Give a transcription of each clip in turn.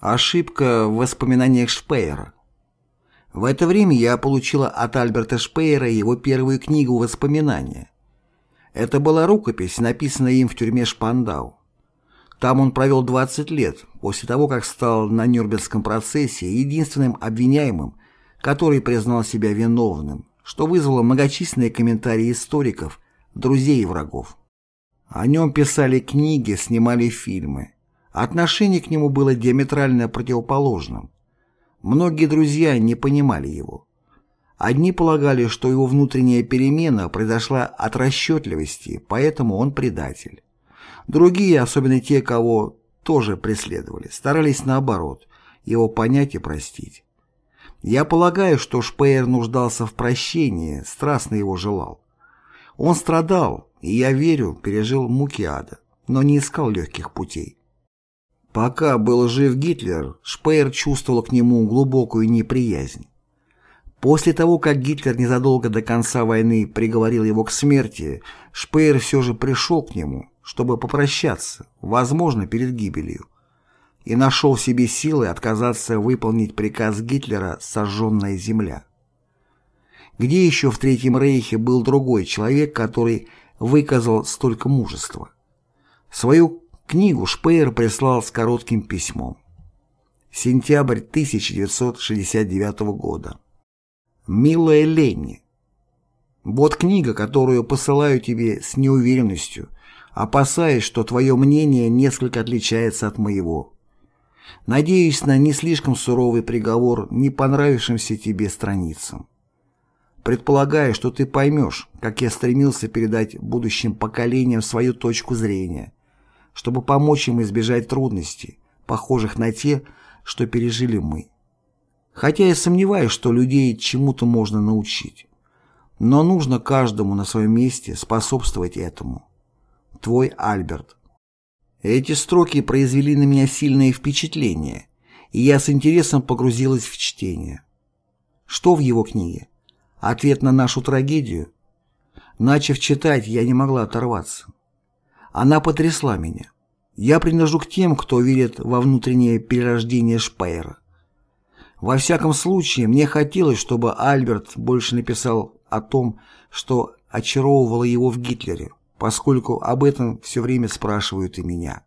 Ошибка в воспоминаниях Шпеера. В это время я получила от Альберта Шпеера его первую книгу «Воспоминания». Это была рукопись, написанная им в тюрьме Шпандау. Там он провел 20 лет, после того, как стал на Нюрнбергском процессе единственным обвиняемым, который признал себя виновным, что вызвало многочисленные комментарии историков, друзей и врагов. О нем писали книги, снимали фильмы. Отношение к нему было диаметрально противоположным. Многие друзья не понимали его. Одни полагали, что его внутренняя перемена произошла от расчетливости, поэтому он предатель. Другие, особенно те, кого тоже преследовали, старались наоборот, его понять и простить. Я полагаю, что Шпеер нуждался в прощении, страстно его желал. Он страдал, и, я верю, пережил муки ада, но не искал легких путей. Пока был жив Гитлер, Шпеер чувствовал к нему глубокую неприязнь. После того, как Гитлер незадолго до конца войны приговорил его к смерти, Шпеер все же пришел к нему, чтобы попрощаться, возможно, перед гибелью, и нашел в себе силы отказаться выполнить приказ Гитлера «Сожженная земля». Где еще в Третьем Рейхе был другой человек, который выказал столько мужества? Свою Книгу Шпеер прислал с коротким письмом. Сентябрь 1969 года. «Милая Ленни, вот книга, которую посылаю тебе с неуверенностью, опасаясь, что твое мнение несколько отличается от моего. Надеюсь на не слишком суровый приговор не понравившимся тебе страницам. Предполагаю, что ты поймешь, как я стремился передать будущим поколениям свою точку зрения – чтобы помочь им избежать трудностей, похожих на те, что пережили мы. Хотя я сомневаюсь, что людей чему-то можно научить. Но нужно каждому на своем месте способствовать этому. Твой Альберт. Эти строки произвели на меня сильное впечатление, и я с интересом погрузилась в чтение. Что в его книге? Ответ на нашу трагедию? Начав читать, я не могла оторваться. Она потрясла меня. Я принадлежу к тем, кто верит во внутреннее перерождение Шпеера. Во всяком случае, мне хотелось, чтобы Альберт больше написал о том, что очаровывало его в Гитлере, поскольку об этом все время спрашивают и меня.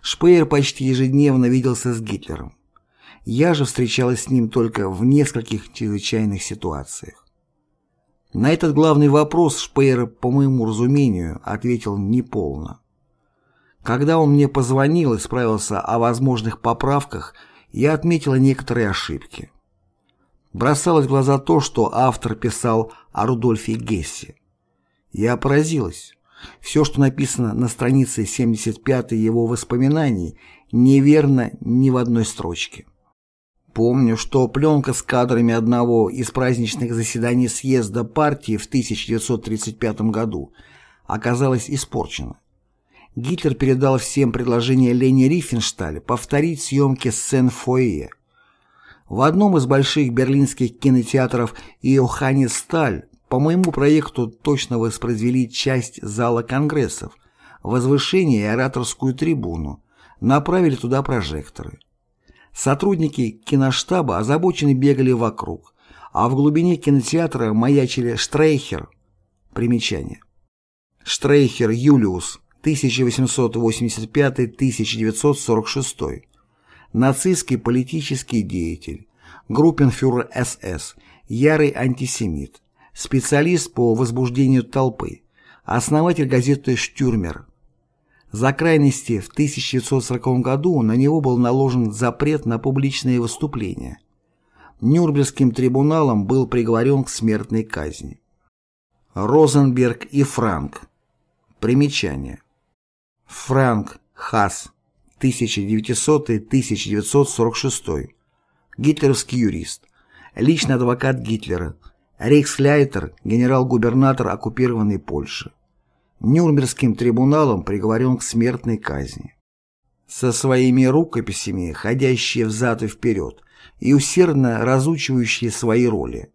Шпеер почти ежедневно виделся с Гитлером. Я же встречалась с ним только в нескольких чрезвычайных ситуациях. На этот главный вопрос Шпеер, по моему разумению, ответил неполно. Когда он мне позвонил и справился о возможных поправках, я отметила некоторые ошибки. Бросалось в глаза то, что автор писал о Рудольфе Гессе. Я поразилась. Все, что написано на странице 75 его воспоминаний, неверно ни в одной строчке. Помню, что пленка с кадрами одного из праздничных заседаний съезда партии в 1935 году оказалась испорчена. Гитлер передал всем предложение Лени Рифеншталь повторить съемки сцен фойе. В одном из больших берлинских кинотеатров Иоханнес Сталь по моему проекту точно воспроизвели часть зала конгрессов, возвышение и ораторскую трибуну, направили туда прожекторы. Сотрудники киноштаба озабоченно бегали вокруг, а в глубине кинотеатра маячили Штрейхер. Примечание. Штрейхер Юлиус, 1885-1946. Нацистский политический деятель. Группенфюрер СС. Ярый антисемит. Специалист по возбуждению толпы. Основатель газеты «Штюрмер», за крайности в 1940 году на него был наложен запрет на публичные выступления. Нюрнбергским трибуналом был приговорен к смертной казни. Розенберг и Франк. Примечание. Франк Хас, 1900-1946. Гитлеровский юрист. Личный адвокат Гитлера. Рейхсляйтер, генерал-губернатор оккупированной Польши. Нюрнбергским трибуналом приговорен к смертной казни. Со своими рукописями, ходящие взад и вперед, и усердно разучивающие свои роли.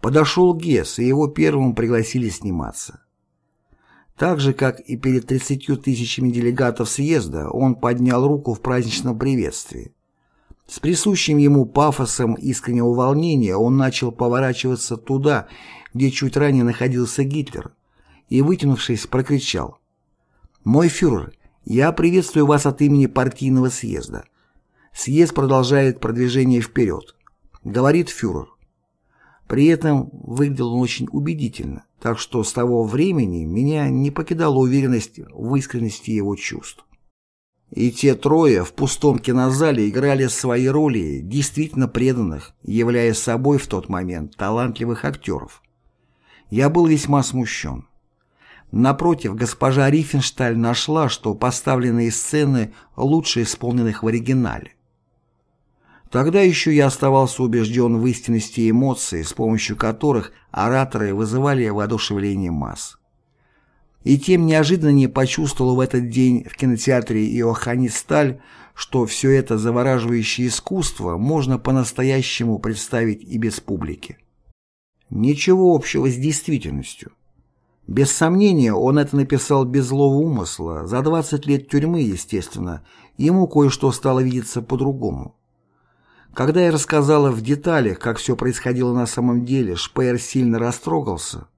Подошел Гесс, и его первым пригласили сниматься. Так же, как и перед 30 тысячами делегатов съезда, он поднял руку в праздничном приветствии. С присущим ему пафосом искреннего волнения он начал поворачиваться туда, где чуть ранее находился Гитлер, и, вытянувшись, прокричал «Мой фюрер, я приветствую вас от имени партийного съезда. Съезд продолжает продвижение вперед», — говорит фюрер. При этом выглядел он очень убедительно, так что с того времени меня не покидала уверенность в искренности его чувств. И те трое в пустом кинозале играли свои роли действительно преданных, являя собой в тот момент талантливых актеров. Я был весьма смущен. Напротив, госпожа Рифеншталь нашла, что поставленные сцены лучше исполненных в оригинале. Тогда еще я оставался убежден в истинности эмоций, с помощью которых ораторы вызывали воодушевление масс. И тем неожиданнее почувствовал в этот день в кинотеатре Иоханнисталь, что все это завораживающее искусство можно по-настоящему представить и без публики. Ничего общего с действительностью. Без сомнения, он это написал без злого умысла, за 20 лет тюрьмы, естественно, ему кое-что стало видеться по-другому. Когда я рассказала в деталях, как все происходило на самом деле, Шпеер сильно растрогался,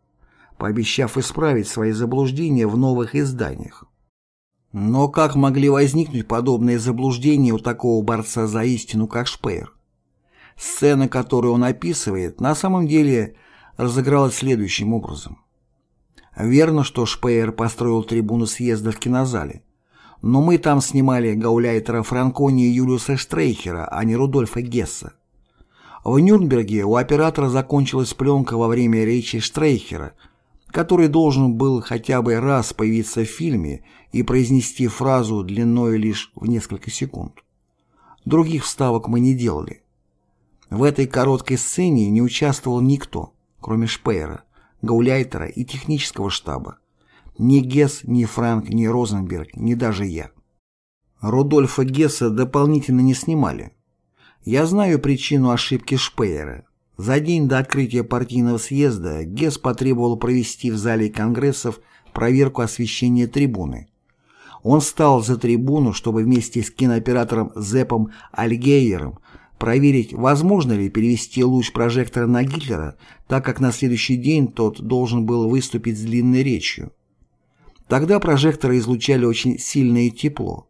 пообещав исправить свои заблуждения в новых изданиях. Но как могли возникнуть подобные заблуждения у такого борца за истину, как Шпеер? Сцена, которую он описывает, на самом деле разыгралась следующим образом. Верно, что Шпеер построил трибуну съезда в кинозале, но мы там снимали гауляйтера Франкони и Юлиуса Штрейхера, а не Рудольфа Гесса. В Нюрнберге у оператора закончилась пленка во время речи Штрейхера – который должен был хотя бы раз появиться в фильме и произнести фразу длиной лишь в несколько секунд. Других вставок мы не делали. В этой короткой сцене не участвовал никто, кроме Шпеера, Гауляйтера и технического штаба. Ни Гесс, ни Франк, ни Розенберг, ни даже я. Рудольфа Гесса дополнительно не снимали. Я знаю причину ошибки Шпеера. За день до открытия партийного съезда Гесс потребовал провести в зале конгрессов проверку освещения трибуны. Он встал за трибуну, чтобы вместе с кинооператором Зепом Альгейером проверить, возможно ли перевести луч прожектора на Гитлера, так как на следующий день тот должен был выступить с длинной речью. Тогда прожекторы излучали очень сильное тепло.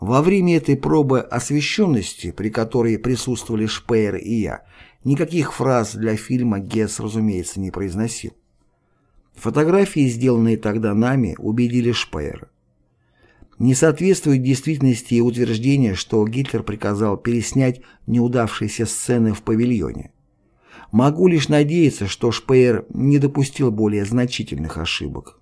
Во время этой пробы освещенности, при которой присутствовали Шпеер и я, Никаких фраз для фильма Гесс, разумеется, не произносил. Фотографии, сделанные тогда нами, убедили Шпеера. Не соответствует действительности и утверждение, что Гитлер приказал переснять неудавшиеся сцены в павильоне. Могу лишь надеяться, что Шпеер не допустил более значительных ошибок.